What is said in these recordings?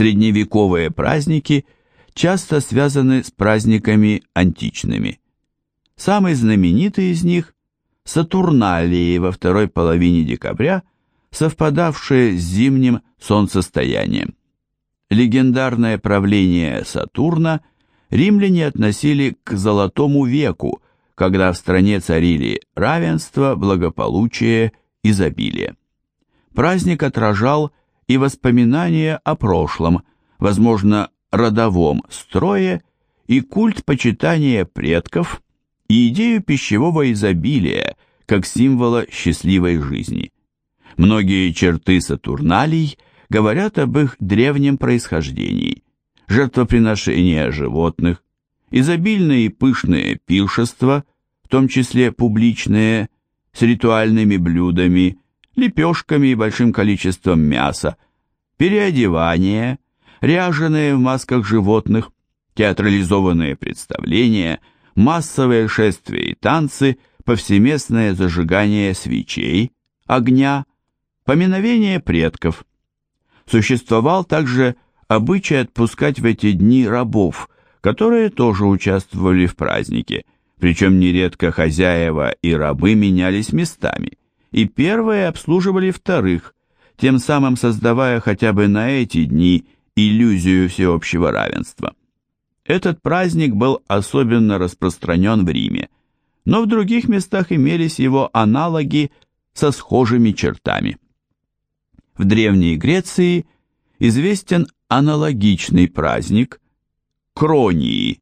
Средневековые праздники часто связаны с праздниками античными. Самый знаменитый из них – Сатурналии во второй половине декабря, совпадавшие с зимним солнцестоянием. Легендарное правление Сатурна римляне относили к Золотому веку, когда в стране царили равенство, благополучие, изобилие. Праздник отражал и воспоминания о прошлом, возможно, родовом строе и культ почитания предков и идею пищевого изобилия как символа счастливой жизни. Многие черты Сатурналий говорят об их древнем происхождении. Жертвоприношения животных, изобильные и пышные пиршества, в том числе публичные, с ритуальными блюдами, лепешками и большим количеством мяса, переодевание, ряженые в масках животных, театрализованные представления, массовые шествия и танцы, повсеместное зажигание свечей, огня, поминовение предков. Существовал также обычай отпускать в эти дни рабов, которые тоже участвовали в празднике, причем нередко хозяева и рабы менялись местами и первые обслуживали вторых, тем самым создавая хотя бы на эти дни иллюзию всеобщего равенства. Этот праздник был особенно распространен в Риме, но в других местах имелись его аналоги со схожими чертами. В Древней Греции известен аналогичный праздник Кронии,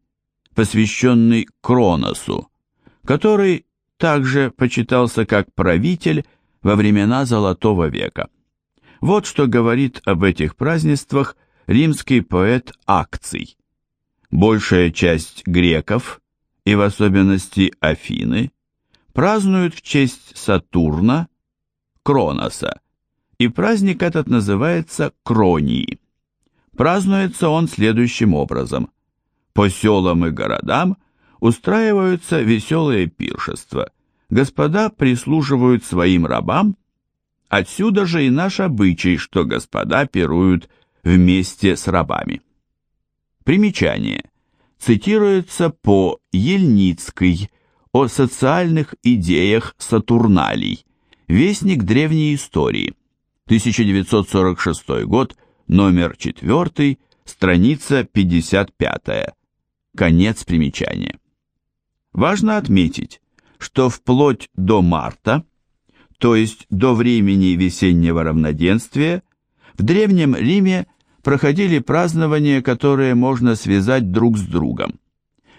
посвященный Кроносу, который также почитался как правитель во времена Золотого века. Вот что говорит об этих празднествах римский поэт Акций. Большая часть греков, и в особенности Афины, празднуют в честь Сатурна, Кроноса, и праздник этот называется Кронии. Празднуется он следующим образом. По селам и городам – устраиваются веселые пиршества. Господа прислуживают своим рабам. Отсюда же и наш обычай, что господа пируют вместе с рабами. Примечание. Цитируется по Ельницкой о социальных идеях Сатурналий. Вестник древней истории. 1946 год, номер 4, страница 55. Конец примечания. Важно отметить, что вплоть до марта, то есть до времени весеннего равноденствия, в Древнем Риме проходили празднования, которые можно связать друг с другом.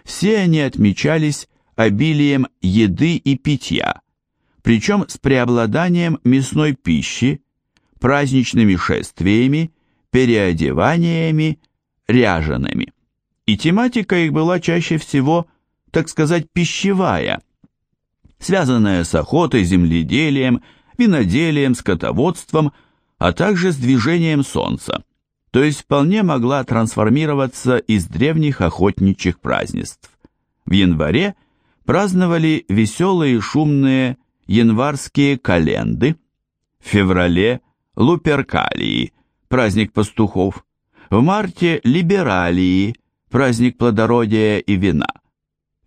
Все они отмечались обилием еды и питья, причем с преобладанием мясной пищи, праздничными шествиями, переодеваниями, ряжеными. И тематика их была чаще всего – так сказать, пищевая, связанная с охотой, земледелием, виноделием, скотоводством, а также с движением солнца, то есть вполне могла трансформироваться из древних охотничьих празднеств. В январе праздновали веселые шумные январские календы, в феврале – Луперкалии, праздник пастухов, в марте – Либералии, праздник плодородия и вина –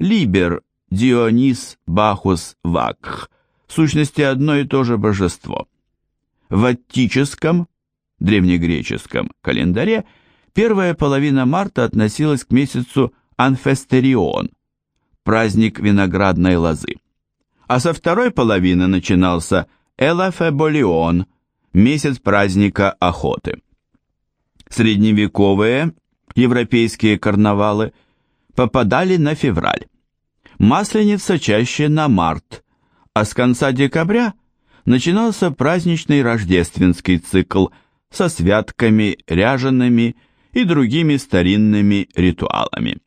Либер, Дионис, Бахус, Вакх, в сущности одно и то же божество. В аттическом, древнегреческом календаре первая половина марта относилась к месяцу Анфестерион, праздник виноградной лозы. А со второй половины начинался Элафеболион, месяц праздника охоты. Средневековые европейские карнавалы попадали на февраль. Масленица чаще на март, а с конца декабря начинался праздничный рождественский цикл со святками, ряжеными и другими старинными ритуалами.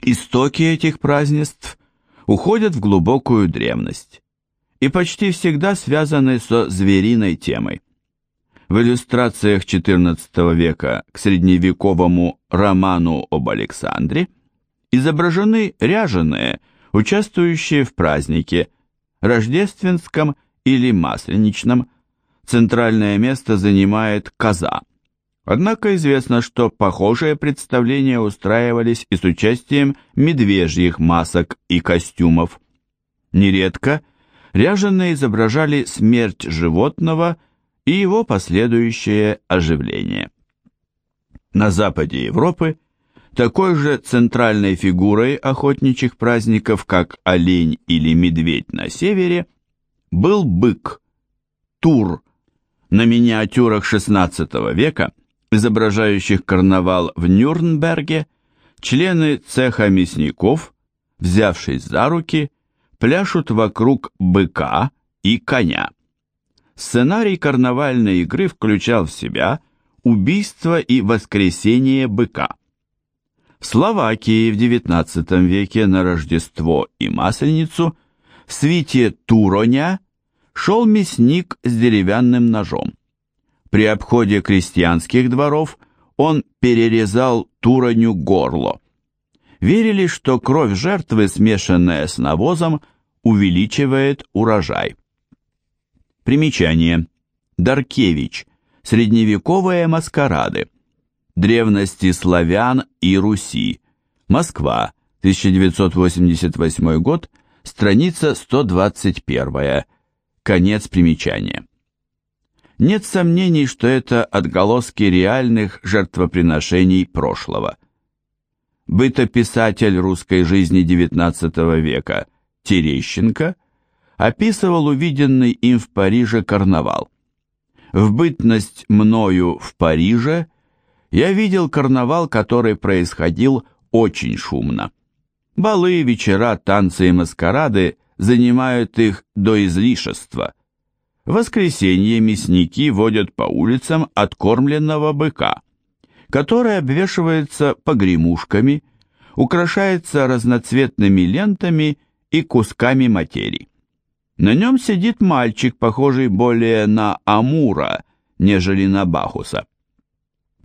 Истоки этих празднеств уходят в глубокую древность и почти всегда связаны со звериной темой. В иллюстрациях XIV века к средневековому роману об Александре – изображены ряженые, участвующие в празднике, рождественском или масленичном. Центральное место занимает коза. Однако известно, что похожие представления устраивались и с участием медвежьих масок и костюмов. Нередко ряженые изображали смерть животного и его последующее оживление. На западе Европы такой же центральной фигурой охотничьих праздников, как олень или медведь на севере, был бык, тур. На миниатюрах XVI века, изображающих карнавал в Нюрнберге, члены цеха мясников, взявшись за руки, пляшут вокруг быка и коня. Сценарий карнавальной игры включал в себя убийство и воскресение быка. В Словакии в XIX веке на Рождество и Масленицу в свите Туроня шел мясник с деревянным ножом. При обходе крестьянских дворов он перерезал Туроню горло. Верили, что кровь жертвы, смешанная с навозом, увеличивает урожай. Примечание. Даркевич. Средневековые маскарады. Древности славян и Руси. Москва. 1988 год. Страница 121. Конец примечания. Нет сомнений, что это отголоски реальных жертвоприношений прошлого. Бытописатель русской жизни XIX века Терещенко описывал увиденный им в Париже карнавал. В бытность мною в Париже я видел карнавал, который происходил очень шумно. Балы, вечера, танцы и маскарады занимают их до излишества. В воскресенье мясники водят по улицам откормленного быка, который обвешивается погремушками, украшается разноцветными лентами и кусками материи. На нем сидит мальчик, похожий более на Амура, нежели на Бахуса.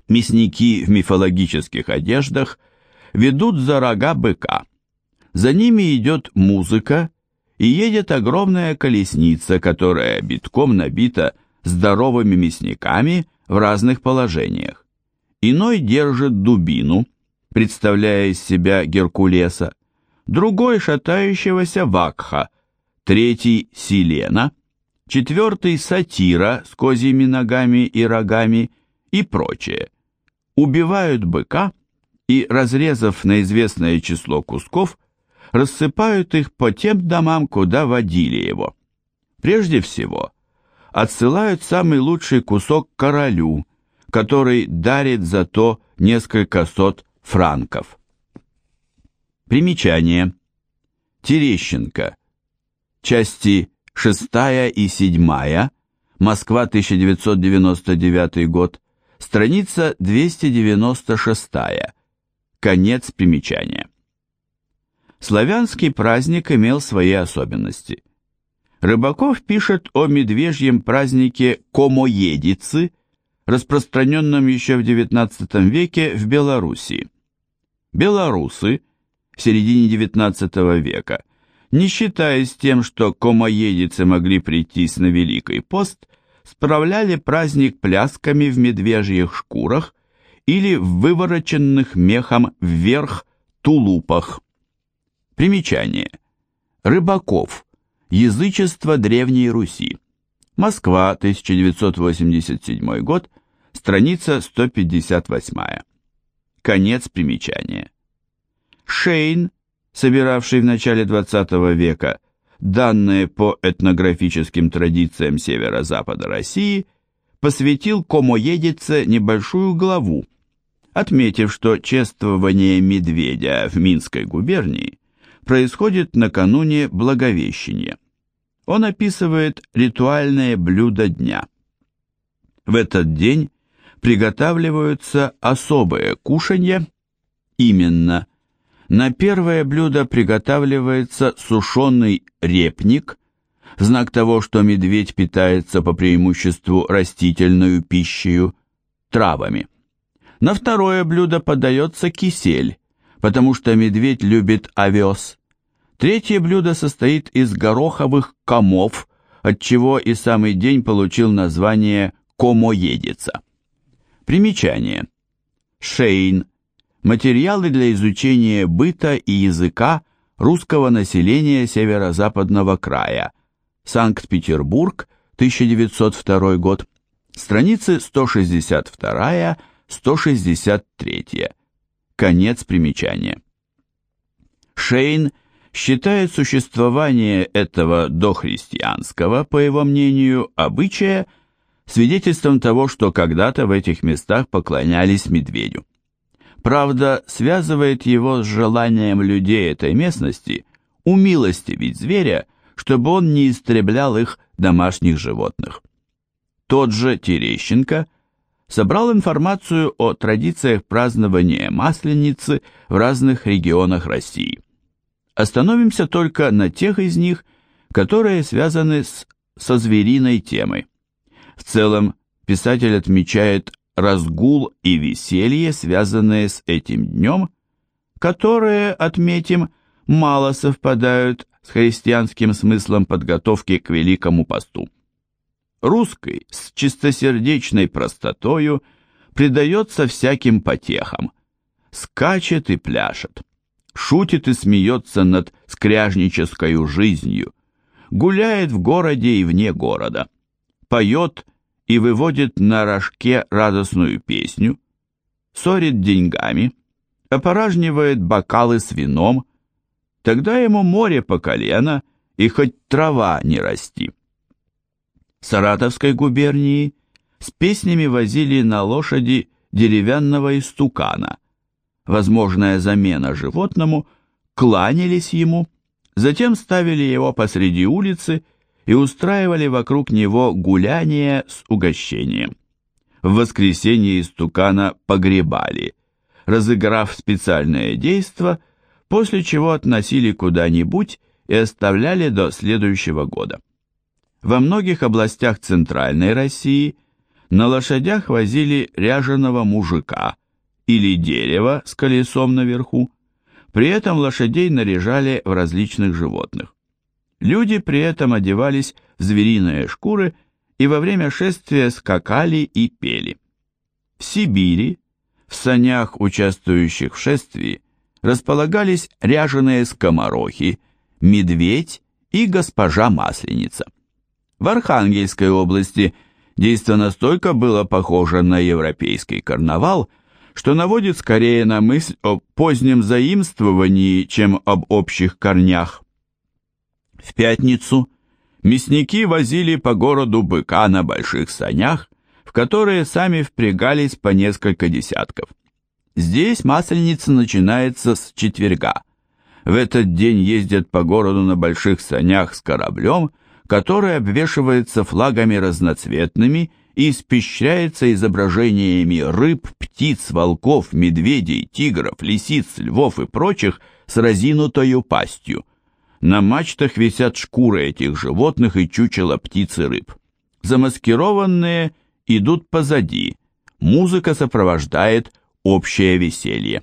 Мясники в мифологических одеждах ведут за рога быка. За ними идет музыка, и едет огромная колесница, которая битком набита здоровыми мясниками в разных положениях. Иной держит дубину, представляя из себя Геркулеса, другой шатающегося вакха, третий – Селена, четвертый – сатира с козьими ногами и рогами и прочее. Убивают быка и, разрезав на известное число кусков, рассыпают их по тем домам, куда водили его. Прежде всего, отсылают самый лучший кусок королю, который дарит за то несколько сот франков. Примечание. Терещенко – части 6 и 7, Москва, 1999 год, страница 296, конец примечания. Славянский праздник имел свои особенности. Рыбаков пишет о медвежьем празднике Комоедицы, распространенном еще в XIX веке в Белоруссии. Белорусы в середине XIX века – не считаясь тем, что комоедицы могли прийтись на Великий пост, справляли праздник плясками в медвежьих шкурах или в вывороченных мехом вверх тулупах. Примечание. Рыбаков. Язычество Древней Руси. Москва, 1987 год, страница 158. Конец примечания. Шейн собиравший в начале XX века данные по этнографическим традициям северо-запада России, посвятил комоедице небольшую главу, отметив, что чествование медведя в Минской губернии происходит накануне Благовещения. Он описывает ритуальное блюдо дня. В этот день приготавливаются особые кушанья, именно – на первое блюдо приготавливается сушеный репник, в знак того, что медведь питается по преимуществу растительную пищей, травами. На второе блюдо подается кисель, потому что медведь любит овес. Третье блюдо состоит из гороховых комов, отчего и самый день получил название комоедица. Примечание. Шейн. Материалы для изучения быта и языка русского населения северо-западного края. Санкт-Петербург, 1902 год. Страницы 162-163. Конец примечания. Шейн считает существование этого дохристианского, по его мнению, обычая свидетельством того, что когда-то в этих местах поклонялись медведю. Правда, связывает его с желанием людей этой местности умилостивить зверя, чтобы он не истреблял их домашних животных. Тот же Терещенко собрал информацию о традициях празднования Масленицы в разных регионах России. Остановимся только на тех из них, которые связаны с, со звериной темой. В целом, писатель отмечает разгул и веселье, связанные с этим днем, которые, отметим, мало совпадают с христианским смыслом подготовки к Великому посту. Русский с чистосердечной простотою предается всяким потехам, скачет и пляшет, шутит и смеется над скряжнической жизнью, гуляет в городе и вне города, поет и выводит на рожке радостную песню, ссорит деньгами, опоражнивает бокалы с вином, тогда ему море по колено и хоть трава не расти. Саратовской губернии с песнями возили на лошади деревянного истукана, возможная замена животному, кланялись ему, затем ставили его посреди улицы и устраивали вокруг него гуляния с угощением. В воскресенье истукана погребали, разыграв специальное действо, после чего относили куда-нибудь и оставляли до следующего года. Во многих областях Центральной России на лошадях возили ряженого мужика или дерево с колесом наверху, при этом лошадей наряжали в различных животных. Люди при этом одевались в звериные шкуры и во время шествия скакали и пели. В Сибири, в санях, участвующих в шествии, располагались ряженые скоморохи, медведь и госпожа Масленица. В Архангельской области действо настолько было похоже на европейский карнавал, что наводит скорее на мысль о позднем заимствовании, чем об общих корнях. В пятницу мясники возили по городу быка на больших санях, в которые сами впрягались по несколько десятков. Здесь масленица начинается с четверга. В этот день ездят по городу на больших санях с кораблем, который обвешивается флагами разноцветными и испещряется изображениями рыб, птиц, волков, медведей, тигров, лисиц, львов и прочих с разинутою пастью – на мачтах висят шкуры этих животных и чучело птиц и рыб. Замаскированные идут позади. Музыка сопровождает общее веселье.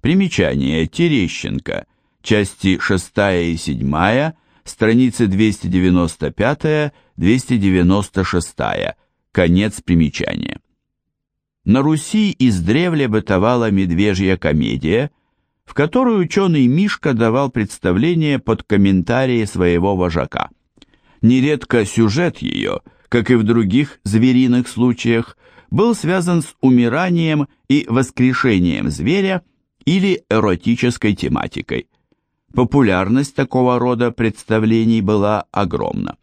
Примечание Терещенко. Части 6 и 7, страницы 295-296. Конец примечания. На Руси издревле бытовала медвежья комедия – в которую ученый Мишка давал представление под комментарии своего вожака. Нередко сюжет ее, как и в других звериных случаях, был связан с умиранием и воскрешением зверя или эротической тематикой. Популярность такого рода представлений была огромна.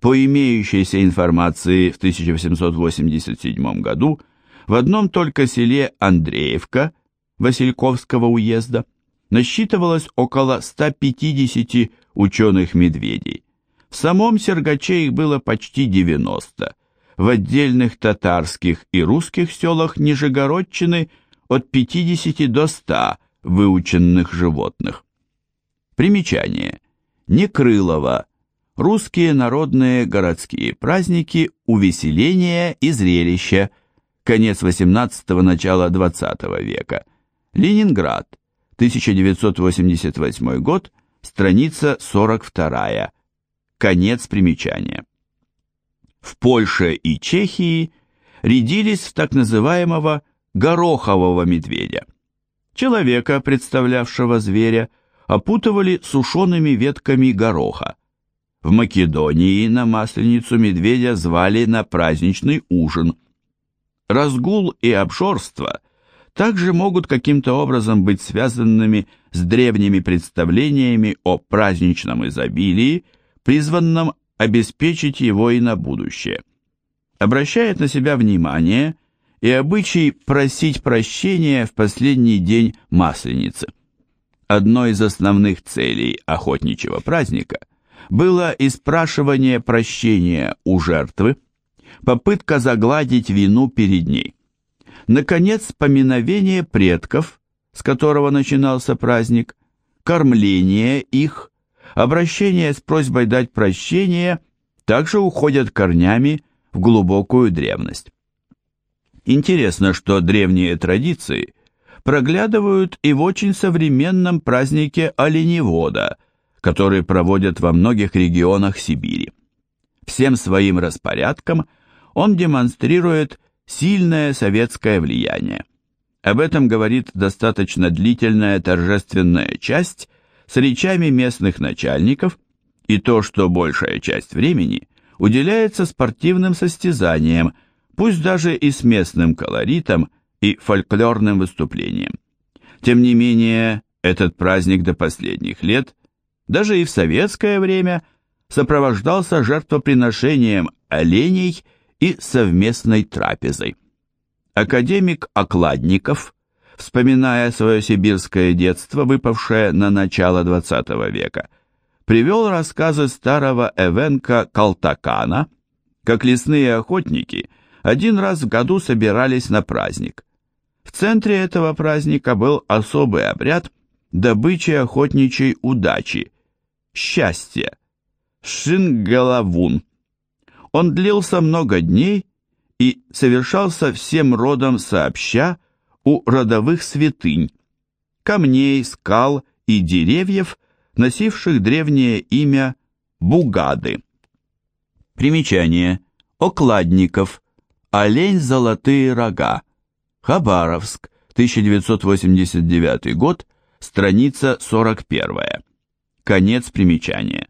По имеющейся информации в 1887 году в одном только селе Андреевка Васильковского уезда насчитывалось около 150 ученых-медведей. В самом Сергаче их было почти 90. В отдельных татарских и русских селах Нижегородчины от 50 до 100 выученных животных. Примечание. Некрылова. Русские народные городские праздники, увеселения и зрелища. Конец 18 начало 20 века. Ленинград, 1988 год, страница 42. Конец примечания. В Польше и Чехии рядились в так называемого горохового медведя. Человека, представлявшего зверя, опутывали сушеными ветками гороха. В Македонии на Масленицу медведя звали на праздничный ужин. Разгул и обжорство также могут каким-то образом быть связанными с древними представлениями о праздничном изобилии, призванном обеспечить его и на будущее. Обращает на себя внимание и обычай просить прощения в последний день Масленицы. Одной из основных целей охотничьего праздника было испрашивание прощения у жертвы, попытка загладить вину перед ней. Наконец, поминовение предков, с которого начинался праздник, кормление их, обращение с просьбой дать прощение также уходят корнями в глубокую древность. Интересно, что древние традиции проглядывают и в очень современном празднике оленевода, который проводят во многих регионах Сибири. Всем своим распорядком он демонстрирует сильное советское влияние. Об этом говорит достаточно длительная торжественная часть с речами местных начальников и то, что большая часть времени уделяется спортивным состязаниям, пусть даже и с местным колоритом и фольклорным выступлением. Тем не менее, этот праздник до последних лет, даже и в советское время, сопровождался жертвоприношением оленей и совместной трапезой. Академик Окладников, вспоминая свое сибирское детство, выпавшее на начало XX века, привел рассказы старого Эвенка Калтакана, как лесные охотники один раз в году собирались на праздник. В центре этого праздника был особый обряд добычи охотничьей удачи, счастья, шингалавун. Он длился много дней и совершался всем родом сообща у родовых святынь, камней, скал и деревьев, носивших древнее имя Бугады. Примечание. Окладников. Олень золотые рога. Хабаровск. 1989 год. Страница 41. Конец примечания.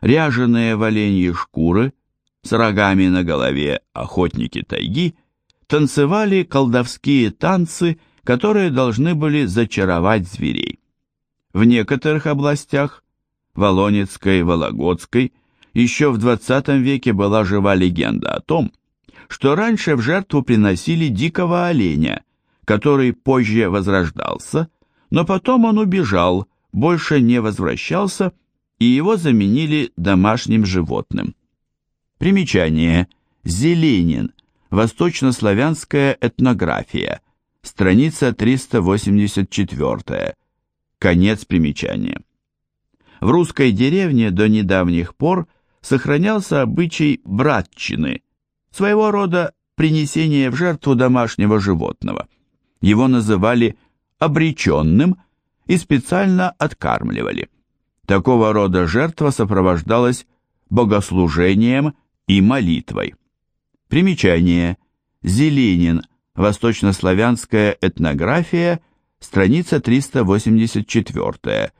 Ряженые в оленьи шкуры – с рогами на голове охотники тайги танцевали колдовские танцы, которые должны были зачаровать зверей. В некоторых областях, Волонецкой, Вологодской, еще в 20 веке была жива легенда о том, что раньше в жертву приносили дикого оленя, который позже возрождался, но потом он убежал, больше не возвращался, и его заменили домашним животным. Примечание. Зеленин. Восточнославянская этнография. Страница 384. Конец примечания. В русской деревне до недавних пор сохранялся обычай братчины, своего рода принесение в жертву домашнего животного. Его называли обреченным и специально откармливали. Такого рода жертва сопровождалась богослужением и молитвой. Примечание. Зеленин. Восточнославянская этнография. Страница 384.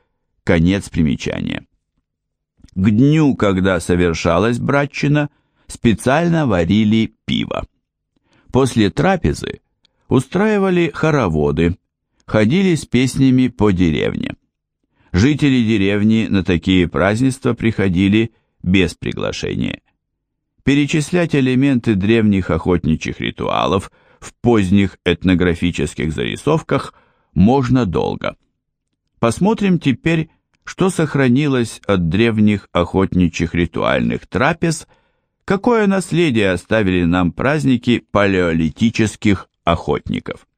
Конец примечания. К дню, когда совершалась братчина, специально варили пиво. После трапезы устраивали хороводы, ходили с песнями по деревне. Жители деревни на такие празднества приходили без приглашения. Перечислять элементы древних охотничьих ритуалов в поздних этнографических зарисовках можно долго. Посмотрим теперь, что сохранилось от древних охотничьих ритуальных трапез, какое наследие оставили нам праздники палеолитических охотников.